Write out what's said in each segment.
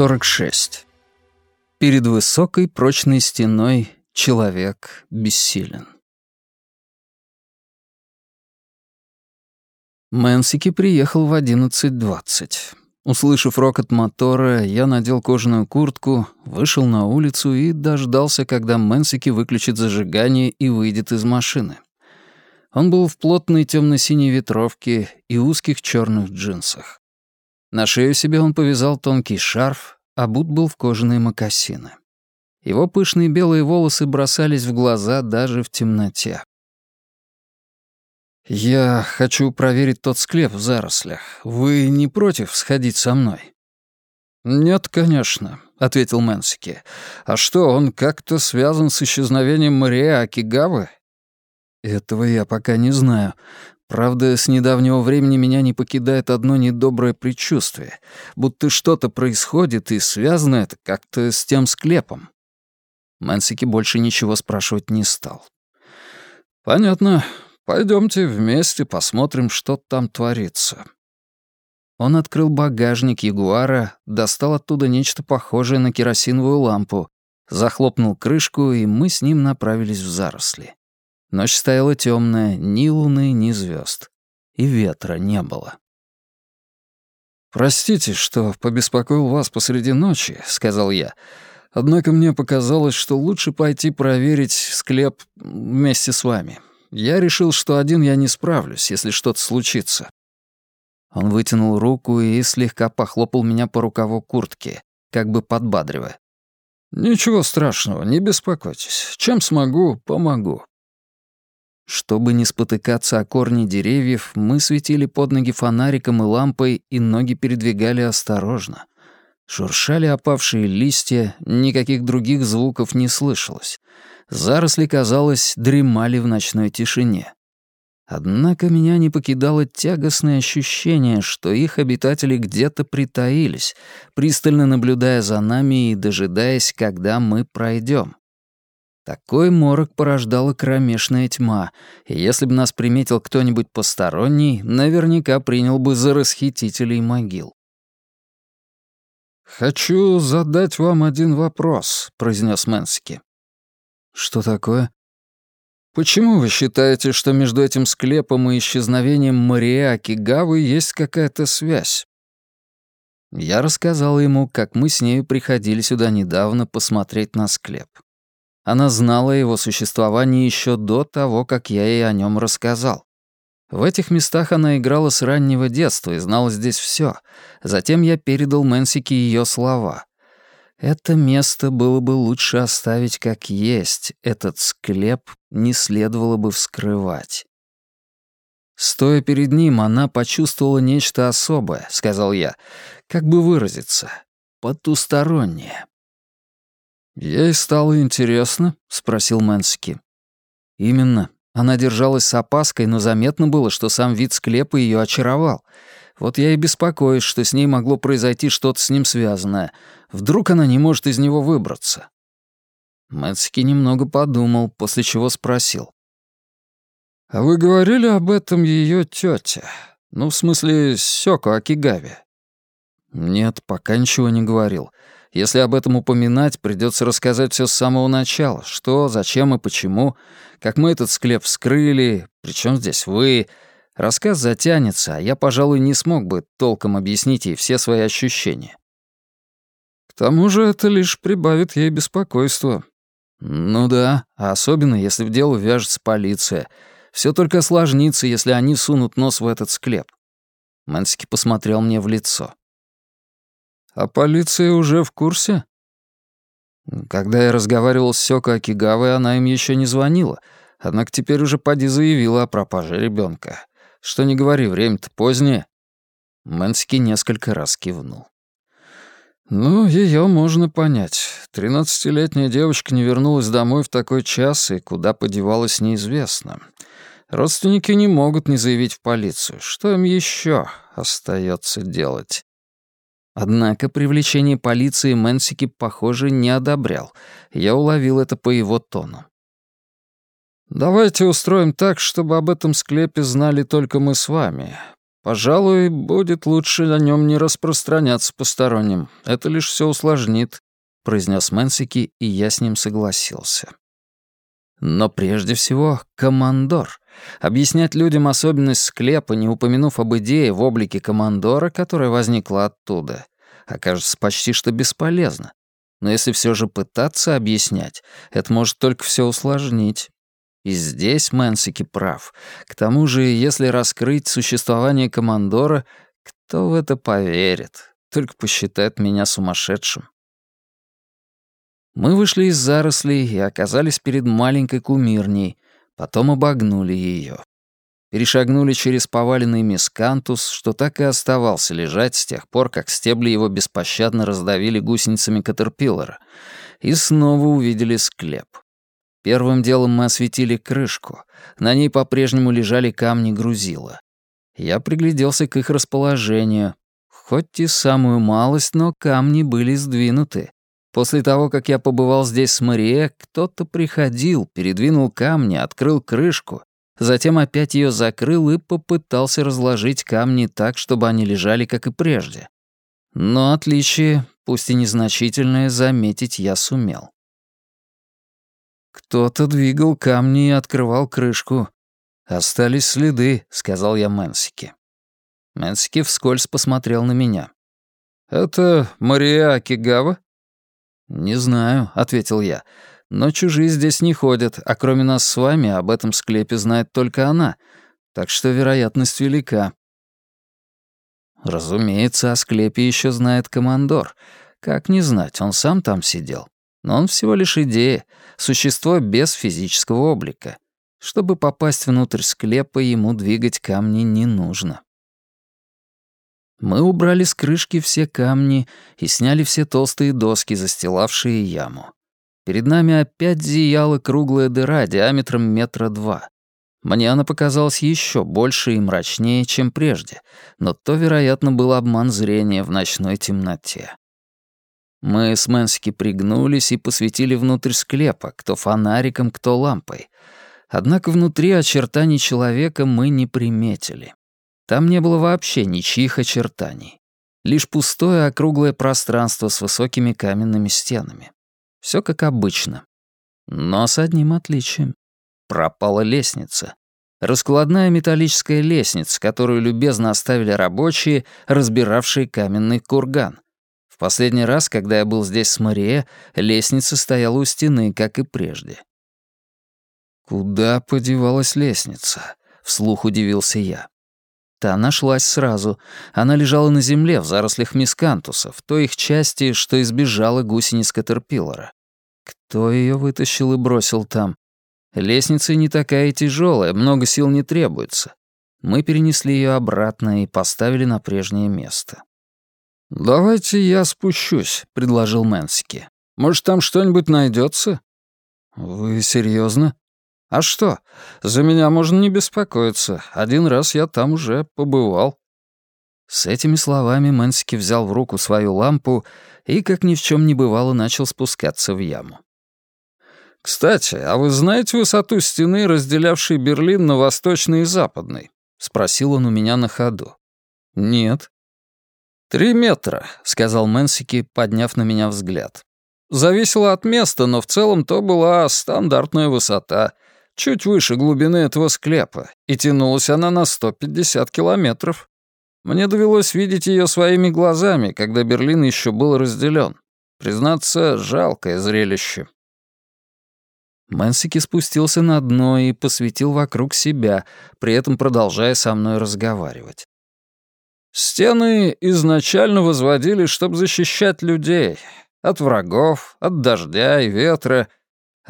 46. Перед высокой прочной стеной человек бессилен. Мэнсики приехал в 11.20. Услышав рокот мотора, я надел кожаную куртку, вышел на улицу и дождался, когда Мэнсики выключит зажигание и выйдет из машины. Он был в плотной темно-синей ветровке и узких черных джинсах. На шею себе он повязал тонкий шарф, а бут был в кожаные мокасины. Его пышные белые волосы бросались в глаза даже в темноте. «Я хочу проверить тот склеп в зарослях. Вы не против сходить со мной?» «Нет, конечно», — ответил Мэнсики. «А что, он как-то связан с исчезновением Мария Акигавы?» «Этого я пока не знаю. Правда, с недавнего времени меня не покидает одно недоброе предчувствие, будто что-то происходит, и связано это как-то с тем склепом. Мэнсики больше ничего спрашивать не стал. «Понятно. Пойдемте вместе посмотрим, что там творится». Он открыл багажник Ягуара, достал оттуда нечто похожее на керосиновую лампу, захлопнул крышку, и мы с ним направились в заросли. Ночь стояла темная, ни луны, ни звезд. И ветра не было. «Простите, что побеспокоил вас посреди ночи», — сказал я. «Однако мне показалось, что лучше пойти проверить склеп вместе с вами. Я решил, что один я не справлюсь, если что-то случится». Он вытянул руку и слегка похлопал меня по рукаву куртки, как бы подбадривая. «Ничего страшного, не беспокойтесь. Чем смогу, помогу. Чтобы не спотыкаться о корни деревьев, мы светили под ноги фонариком и лампой, и ноги передвигали осторожно. Шуршали опавшие листья, никаких других звуков не слышалось. Заросли, казалось, дремали в ночной тишине. Однако меня не покидало тягостное ощущение, что их обитатели где-то притаились, пристально наблюдая за нами и дожидаясь, когда мы пройдем. Такой морок порождала кромешная тьма, и если бы нас приметил кто-нибудь посторонний, наверняка принял бы за расхитителей могил. «Хочу задать вам один вопрос», — произнес Мэнски. «Что такое?» «Почему вы считаете, что между этим склепом и исчезновением Мария Акигавы есть какая-то связь?» Я рассказал ему, как мы с нею приходили сюда недавно посмотреть на склеп. Она знала его существовании еще до того, как я ей о нем рассказал. В этих местах она играла с раннего детства и знала здесь все. Затем я передал Мэнсике ее слова. Это место было бы лучше оставить как есть, этот склеп не следовало бы вскрывать. Стоя перед ним, она почувствовала нечто особое, сказал я. Как бы выразиться? Потустороннее. «Ей стало интересно?» — спросил Мэнски. «Именно. Она держалась с опаской, но заметно было, что сам вид склепа ее очаровал. Вот я и беспокоюсь, что с ней могло произойти что-то с ним связанное. Вдруг она не может из него выбраться?» Мэнски немного подумал, после чего спросил. «А вы говорили об этом ее тете? Ну, в смысле, Сёко Акигаве?» «Нет, пока ничего не говорил. Если об этом упоминать, придется рассказать все с самого начала. Что, зачем и почему. Как мы этот склеп вскрыли, причем здесь вы. Рассказ затянется, а я, пожалуй, не смог бы толком объяснить ей все свои ощущения. К тому же это лишь прибавит ей беспокойство. Ну да, а особенно, если в дело вяжется полиция. Все только осложнится, если они сунут нос в этот склеп. Мэнски посмотрел мне в лицо. А полиция уже в курсе? Когда я разговаривал с Сёко Акигавой, она им еще не звонила, однако теперь уже поди заявила о пропаже ребенка. Что не говори, время-то позднее. Мэнски несколько раз кивнул. Ну, ее можно понять. Тринадцатилетняя девочка не вернулась домой в такой час, и куда подевалась, неизвестно. Родственники не могут не заявить в полицию. Что им еще остается делать? Однако привлечение полиции Мэнсики, похоже, не одобрял. Я уловил это по его тону. «Давайте устроим так, чтобы об этом склепе знали только мы с вами. Пожалуй, будет лучше о нем не распространяться посторонним. Это лишь все усложнит», — произнес Мэнсики, и я с ним согласился. Но прежде всего, командор. Объяснять людям особенность склепа, не упомянув об идее в облике командора, которая возникла оттуда, окажется почти что бесполезно. Но если все же пытаться объяснять, это может только все усложнить. И здесь Мэнсики прав. К тому же, если раскрыть существование командора, кто в это поверит? Только посчитает меня сумасшедшим. Мы вышли из зарослей и оказались перед маленькой кумирней, потом обогнули ее. Перешагнули через поваленный мискантус, что так и оставался лежать с тех пор, как стебли его беспощадно раздавили гусеницами Катерпиллера, и снова увидели склеп. Первым делом мы осветили крышку. На ней по-прежнему лежали камни грузила. Я пригляделся к их расположению. Хоть и самую малость, но камни были сдвинуты. После того, как я побывал здесь с Мария, кто-то приходил, передвинул камни, открыл крышку, затем опять ее закрыл и попытался разложить камни так, чтобы они лежали, как и прежде. Но отличие, пусть и незначительное, заметить я сумел. «Кто-то двигал камни и открывал крышку. Остались следы», — сказал я Мэнсике. Мэнсики вскользь посмотрел на меня. «Это Мария Акигава?» «Не знаю», — ответил я. «Но чужие здесь не ходят, а кроме нас с вами об этом склепе знает только она, так что вероятность велика». Разумеется, о склепе еще знает командор. Как не знать, он сам там сидел. Но он всего лишь идея, существо без физического облика. Чтобы попасть внутрь склепа, ему двигать камни не нужно. Мы убрали с крышки все камни и сняли все толстые доски, застилавшие яму. Перед нами опять зияла круглая дыра диаметром метра два. Мне она показалась еще больше и мрачнее, чем прежде, но то, вероятно, был обман зрения в ночной темноте. Мы с Мэнски пригнулись и посветили внутрь склепа, кто фонариком, кто лампой. Однако внутри очертаний человека мы не приметили. Там не было вообще ничьих очертаний. Лишь пустое округлое пространство с высокими каменными стенами. Все как обычно. Но с одним отличием. Пропала лестница. Раскладная металлическая лестница, которую любезно оставили рабочие, разбиравшие каменный курган. В последний раз, когда я был здесь с Мария, лестница стояла у стены, как и прежде. «Куда подевалась лестница?» — вслух удивился я. Та нашлась сразу. Она лежала на земле в зарослях мискантуса, в той их части, что избежала гусениц Катерпиллара. Кто ее вытащил и бросил там? Лестница не такая тяжелая, много сил не требуется. Мы перенесли ее обратно и поставили на прежнее место. «Давайте я спущусь», — предложил Мэнсики. «Может, там что-нибудь найдется? «Вы серьезно? «А что? За меня можно не беспокоиться. Один раз я там уже побывал». С этими словами Мэнсики взял в руку свою лампу и, как ни в чем не бывало, начал спускаться в яму. «Кстати, а вы знаете высоту стены, разделявшей Берлин на восточный и западный?» — спросил он у меня на ходу. «Нет». «Три метра», — сказал Мэнсики, подняв на меня взгляд. «Зависело от места, но в целом то была стандартная высота — чуть выше глубины этого склепа, и тянулась она на 150 километров. Мне довелось видеть ее своими глазами, когда Берлин еще был разделен. Признаться, жалкое зрелище. Мэнсики спустился на дно и посветил вокруг себя, при этом продолжая со мной разговаривать. Стены изначально возводили, чтобы защищать людей от врагов, от дождя и ветра —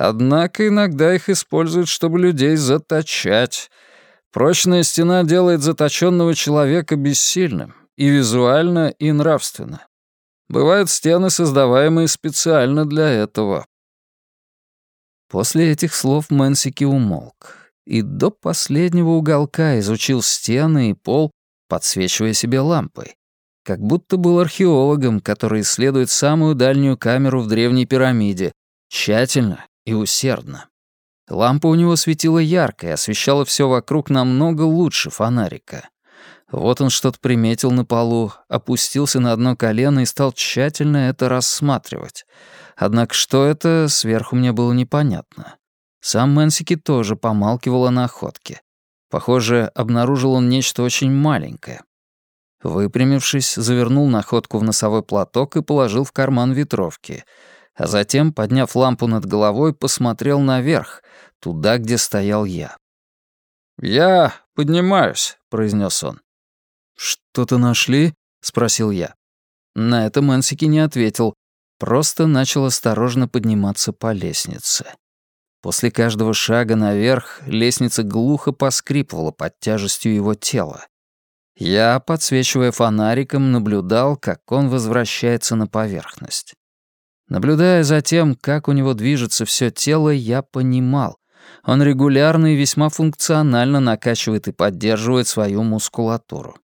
Однако иногда их используют, чтобы людей заточать. Прочная стена делает заточенного человека бессильным, и визуально, и нравственно. Бывают стены, создаваемые специально для этого. После этих слов Мэнсики умолк и до последнего уголка изучил стены и пол, подсвечивая себе лампой. Как будто был археологом, который исследует самую дальнюю камеру в древней пирамиде, тщательно и усердно. Лампа у него светила ярко и освещала все вокруг намного лучше фонарика. Вот он что-то приметил на полу, опустился на одно колено и стал тщательно это рассматривать. Однако что это, сверху мне было непонятно. Сам Мэнсики тоже помалкивал о находке. Похоже, обнаружил он нечто очень маленькое. Выпрямившись, завернул находку в носовой платок и положил в карман ветровки, а затем, подняв лампу над головой, посмотрел наверх, туда, где стоял я. «Я поднимаюсь», — произнес он. «Что-то нашли?» — спросил я. На это Мэнсики не ответил, просто начал осторожно подниматься по лестнице. После каждого шага наверх лестница глухо поскрипывала под тяжестью его тела. Я, подсвечивая фонариком, наблюдал, как он возвращается на поверхность. Наблюдая за тем, как у него движется все тело, я понимал, он регулярно и весьма функционально накачивает и поддерживает свою мускулатуру.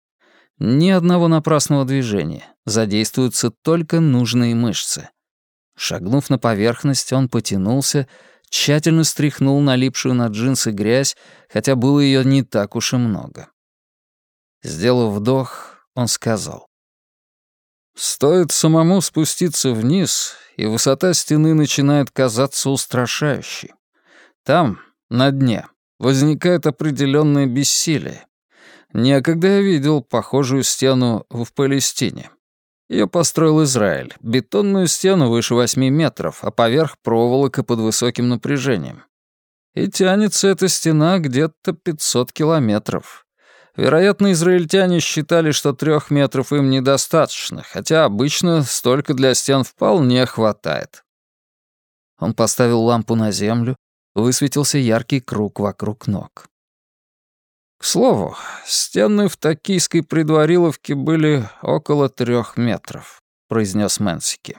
Ни одного напрасного движения, задействуются только нужные мышцы. Шагнув на поверхность, он потянулся, тщательно стряхнул налипшую на джинсы грязь, хотя было ее не так уж и много. Сделав вдох, он сказал. «Стоит самому спуститься вниз, и высота стены начинает казаться устрашающей. Там, на дне, возникает определенное бессилие. Некогда я видел похожую стену в Палестине. Ее построил Израиль, бетонную стену выше 8 метров, а поверх проволока под высоким напряжением. И тянется эта стена где-то 500 километров. Вероятно, израильтяне считали, что трех метров им недостаточно, хотя обычно столько для стен вполне хватает. Он поставил лампу на землю, высветился яркий круг вокруг ног. К слову, стены в токийской предвариловке были около трех метров, произнес Мэнсики.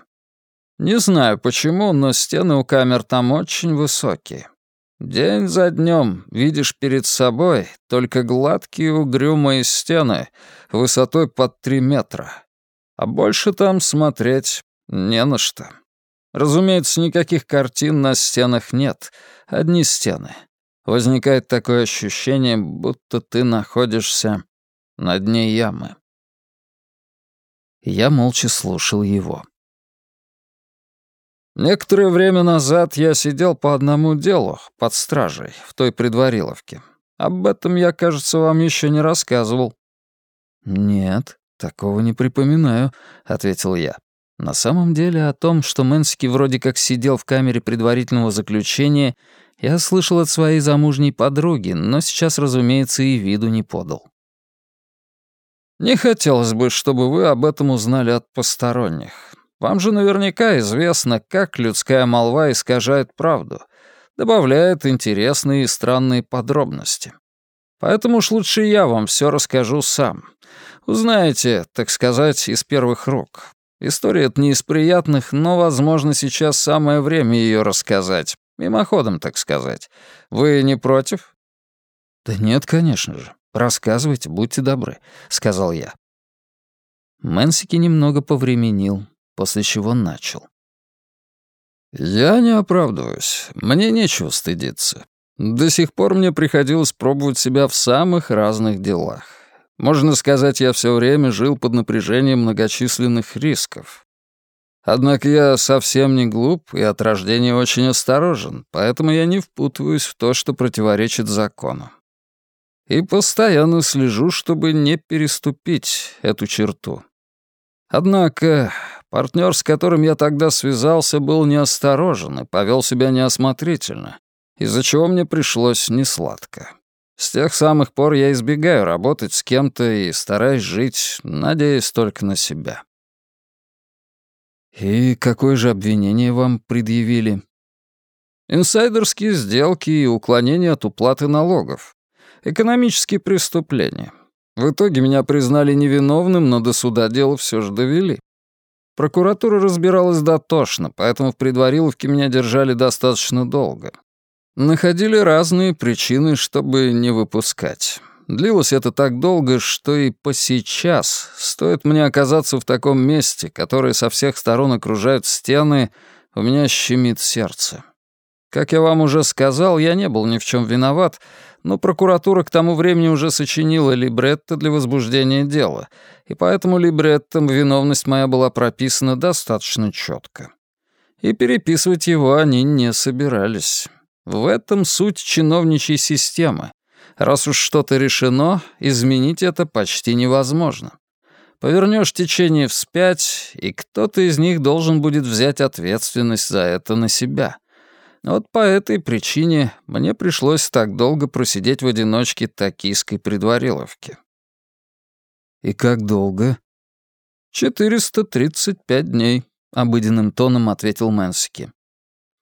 Не знаю почему, но стены у камер там очень высокие. День за днем видишь перед собой только гладкие угрюмые стены высотой под три метра. А больше там смотреть не на что. Разумеется, никаких картин на стенах нет, одни стены. Возникает такое ощущение, будто ты находишься на дне ямы. Я молча слушал его. Некоторое время назад я сидел по одному делу, под стражей, в той предвариловке. Об этом я, кажется, вам еще не рассказывал. «Нет, такого не припоминаю», — ответил я. На самом деле о том, что Мэнски вроде как сидел в камере предварительного заключения, я слышал от своей замужней подруги, но сейчас, разумеется, и виду не подал. «Не хотелось бы, чтобы вы об этом узнали от посторонних. Вам же наверняка известно, как людская молва искажает правду, добавляет интересные и странные подробности. Поэтому уж лучше я вам все расскажу сам. Узнаете, так сказать, из первых рук. История эта не из приятных, но, возможно, сейчас самое время ее рассказать. Мимоходом, так сказать. Вы не против?» «Да нет, конечно же. Рассказывайте, будьте добры», — сказал я. Мэнсики немного повременил, после чего начал. «Я не оправдываюсь. Мне нечего стыдиться. До сих пор мне приходилось пробовать себя в самых разных делах. Можно сказать, я все время жил под напряжением многочисленных рисков. Однако я совсем не глуп и от рождения очень осторожен, поэтому я не впутываюсь в то, что противоречит закону. И постоянно слежу, чтобы не переступить эту черту. Однако партнер, с которым я тогда связался, был неосторожен и повел себя неосмотрительно, из-за чего мне пришлось несладко. С тех самых пор я избегаю работать с кем-то и стараюсь жить, надеясь только на себя. «И какое же обвинение вам предъявили?» «Инсайдерские сделки и уклонение от уплаты налогов. Экономические преступления. В итоге меня признали невиновным, но до суда дело все же довели. Прокуратура разбиралась дотошно, поэтому в предвариловке меня держали достаточно долго. Находили разные причины, чтобы не выпускать. Длилось это так долго, что и по сейчас, стоит мне оказаться в таком месте, которое со всех сторон окружают стены, у меня щемит сердце. Как я вам уже сказал, я не был ни в чем виноват, но прокуратура к тому времени уже сочинила либретто для возбуждения дела, и поэтому либреттом виновность моя была прописана достаточно четко. И переписывать его они не собирались. В этом суть чиновничьей системы. Раз уж что-то решено, изменить это почти невозможно. Повернешь течение вспять, и кто-то из них должен будет взять ответственность за это на себя. Вот по этой причине мне пришлось так долго просидеть в одиночке токийской предвариловки. И как долго? «435 дней», — обыденным тоном ответил Мэнсики.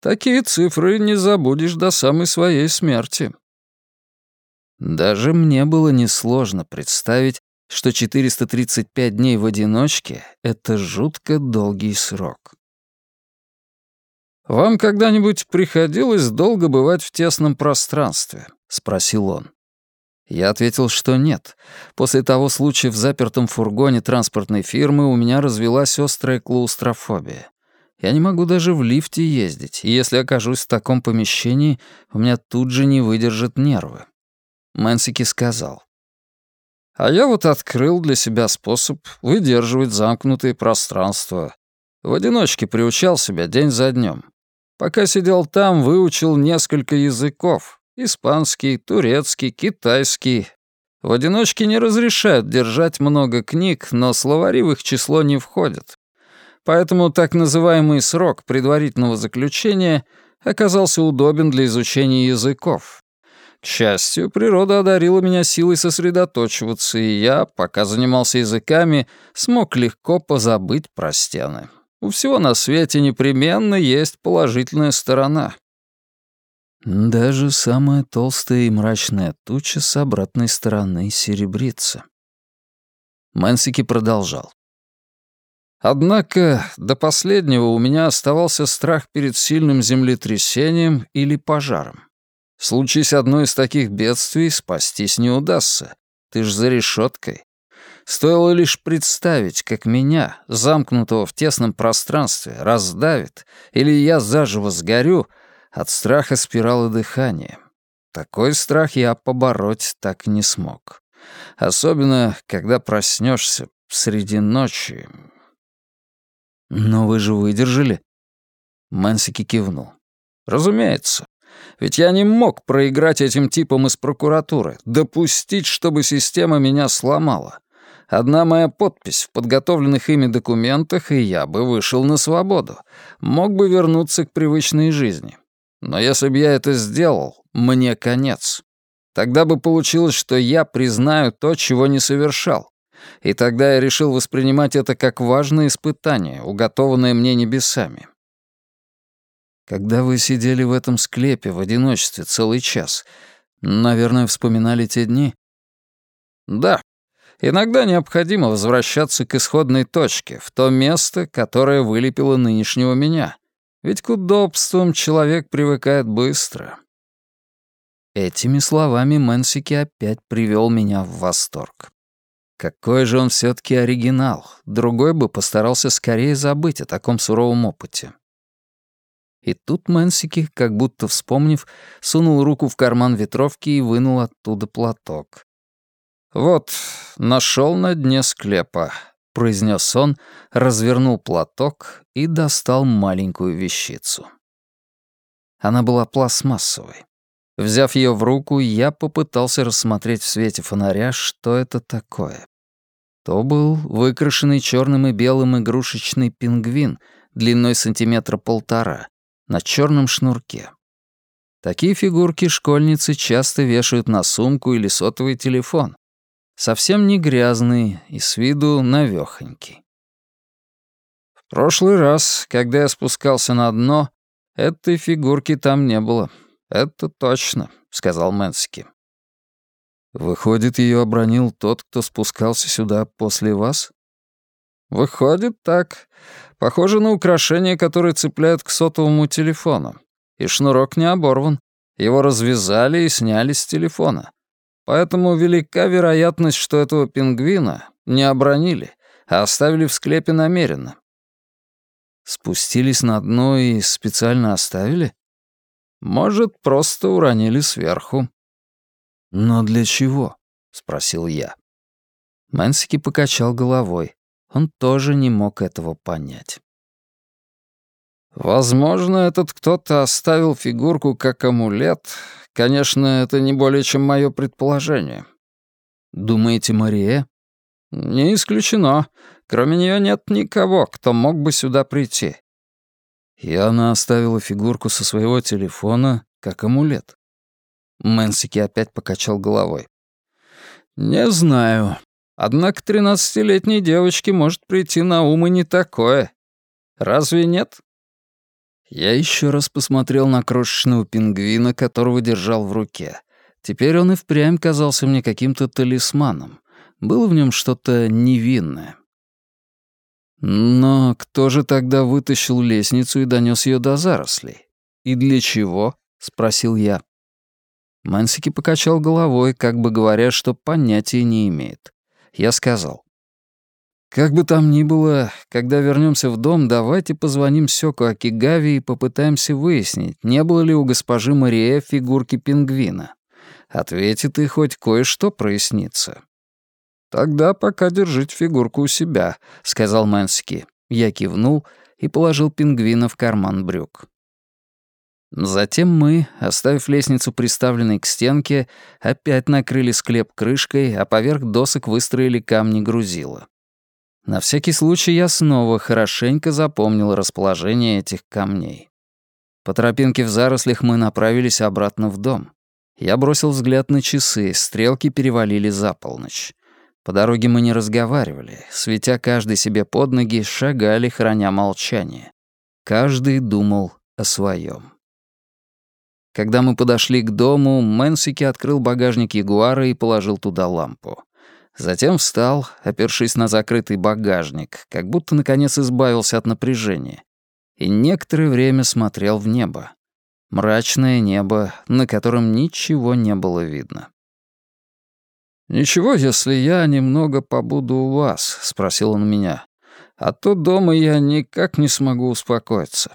«Такие цифры не забудешь до самой своей смерти». Даже мне было несложно представить, что 435 дней в одиночке — это жутко долгий срок. «Вам когда-нибудь приходилось долго бывать в тесном пространстве?» — спросил он. Я ответил, что нет. После того случая в запертом фургоне транспортной фирмы у меня развелась острая клаустрофобия. Я не могу даже в лифте ездить, и если окажусь в таком помещении, у меня тут же не выдержат нервы. Мэнсики сказал. А я вот открыл для себя способ выдерживать замкнутые пространства. В одиночке приучал себя день за днем. Пока сидел там, выучил несколько языков. Испанский, турецкий, китайский. В одиночке не разрешают держать много книг, но словари в их число не входят. Поэтому так называемый срок предварительного заключения оказался удобен для изучения языков. К счастью, природа одарила меня силой сосредоточиваться, и я, пока занимался языками, смог легко позабыть про стены. У всего на свете непременно есть положительная сторона. Даже самая толстая и мрачная туча с обратной стороны серебрится. Мэнсики продолжал. Однако до последнего у меня оставался страх перед сильным землетрясением или пожаром. Случись одно из таких бедствий, спастись не удастся. Ты ж за решеткой. Стоило лишь представить, как меня, замкнутого в тесном пространстве, раздавит, или я заживо сгорю, от страха спирала дыхания. Такой страх я побороть так не смог. Особенно, когда проснешься среди ночи. «Но вы же выдержали?» Мэнсики кивнул. «Разумеется. Ведь я не мог проиграть этим типам из прокуратуры, допустить, чтобы система меня сломала. Одна моя подпись в подготовленных ими документах, и я бы вышел на свободу. Мог бы вернуться к привычной жизни. Но если бы я это сделал, мне конец. Тогда бы получилось, что я признаю то, чего не совершал. И тогда я решил воспринимать это как важное испытание, уготованное мне небесами. Когда вы сидели в этом склепе в одиночестве целый час, наверное, вспоминали те дни? Да. Иногда необходимо возвращаться к исходной точке, в то место, которое вылепило нынешнего меня. Ведь к удобствам человек привыкает быстро. Этими словами Мэнсики опять привел меня в восторг. Какой же он все таки оригинал. Другой бы постарался скорее забыть о таком суровом опыте. И тут Мэнсики, как будто вспомнив, сунул руку в карман ветровки и вынул оттуда платок. «Вот, нашел на дне склепа», — произнес он, развернул платок и достал маленькую вещицу. Она была пластмассовой. Взяв ее в руку, я попытался рассмотреть в свете фонаря, что это такое. То был выкрашенный черным и белым игрушечный пингвин длиной сантиметра полтора, на черном шнурке. Такие фигурки школьницы часто вешают на сумку или сотовый телефон. Совсем не грязный и с виду навёхонький. В прошлый раз, когда я спускался на дно, этой фигурки там не было. Это точно, сказал Мэнсики. Выходит, ее обронил тот, кто спускался сюда после вас? Выходит так. Похоже на украшение, которое цепляют к сотовому телефону. И шнурок не оборван. Его развязали и сняли с телефона. Поэтому велика вероятность, что этого пингвина не обронили, а оставили в склепе намеренно. Спустились на дно и специально оставили? Может, просто уронили сверху». «Но для чего?» — спросил я. Мэнсики покачал головой. Он тоже не мог этого понять. «Возможно, этот кто-то оставил фигурку как амулет. Конечно, это не более чем мое предположение». «Думаете, Мария?» «Не исключено. Кроме нее нет никого, кто мог бы сюда прийти». И она оставила фигурку со своего телефона как амулет. Мэнсики опять покачал головой. «Не знаю. Однако тринадцатилетней девочке может прийти на ум и не такое. Разве нет?» Я еще раз посмотрел на крошечного пингвина, которого держал в руке. Теперь он и впрямь казался мне каким-то талисманом. Было в нем что-то невинное. Но кто же тогда вытащил лестницу и донес ее до зарослей? И для чего? спросил я. Мансики покачал головой, как бы говоря, что понятия не имеет. Я сказал. Как бы там ни было, когда вернемся в дом, давайте позвоним Сёку Акигаве и попытаемся выяснить, не было ли у госпожи Мария фигурки пингвина. Ответит и хоть кое-что прояснится. «Тогда пока держите фигурку у себя», — сказал Мэнски. Я кивнул и положил пингвина в карман брюк. Затем мы, оставив лестницу приставленной к стенке, опять накрыли склеп крышкой, а поверх досок выстроили камни грузила. На всякий случай я снова хорошенько запомнил расположение этих камней. По тропинке в зарослях мы направились обратно в дом. Я бросил взгляд на часы, стрелки перевалили за полночь. По дороге мы не разговаривали, светя каждый себе под ноги, шагали, храня молчание. Каждый думал о своем. Когда мы подошли к дому, Мэнсики открыл багажник Ягуара и положил туда лампу. Затем встал, опершись на закрытый багажник, как будто наконец избавился от напряжения, и некоторое время смотрел в небо. Мрачное небо, на котором ничего не было видно. «Ничего, если я немного побуду у вас?» — спросил он меня. «А то дома я никак не смогу успокоиться».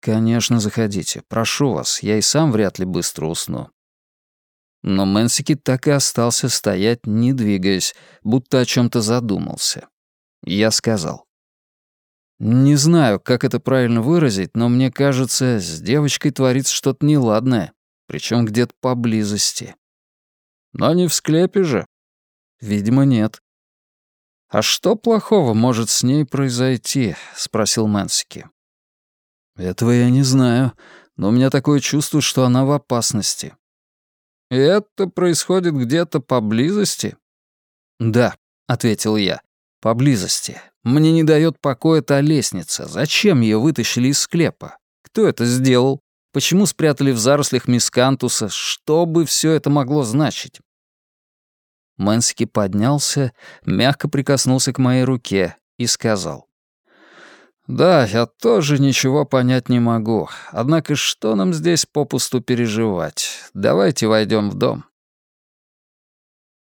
«Конечно, заходите. Прошу вас, я и сам вряд ли быстро усну». Но Мэнсики так и остался стоять, не двигаясь, будто о чем то задумался. Я сказал. «Не знаю, как это правильно выразить, но мне кажется, с девочкой творится что-то неладное, причем где-то поблизости». «Но не в склепе же?» «Видимо, нет». «А что плохого может с ней произойти?» — спросил Мэнсики. «Этого я не знаю, но у меня такое чувство, что она в опасности. «И это происходит где-то поблизости?» «Да», — ответил я, — «поблизости. Мне не дает покоя та лестница. Зачем ее вытащили из склепа? Кто это сделал? Почему спрятали в зарослях мискантуса? Что бы все это могло значить?» Мэнски поднялся, мягко прикоснулся к моей руке и сказал. «Да, я тоже ничего понять не могу. Однако что нам здесь попусту переживать? Давайте войдем в дом».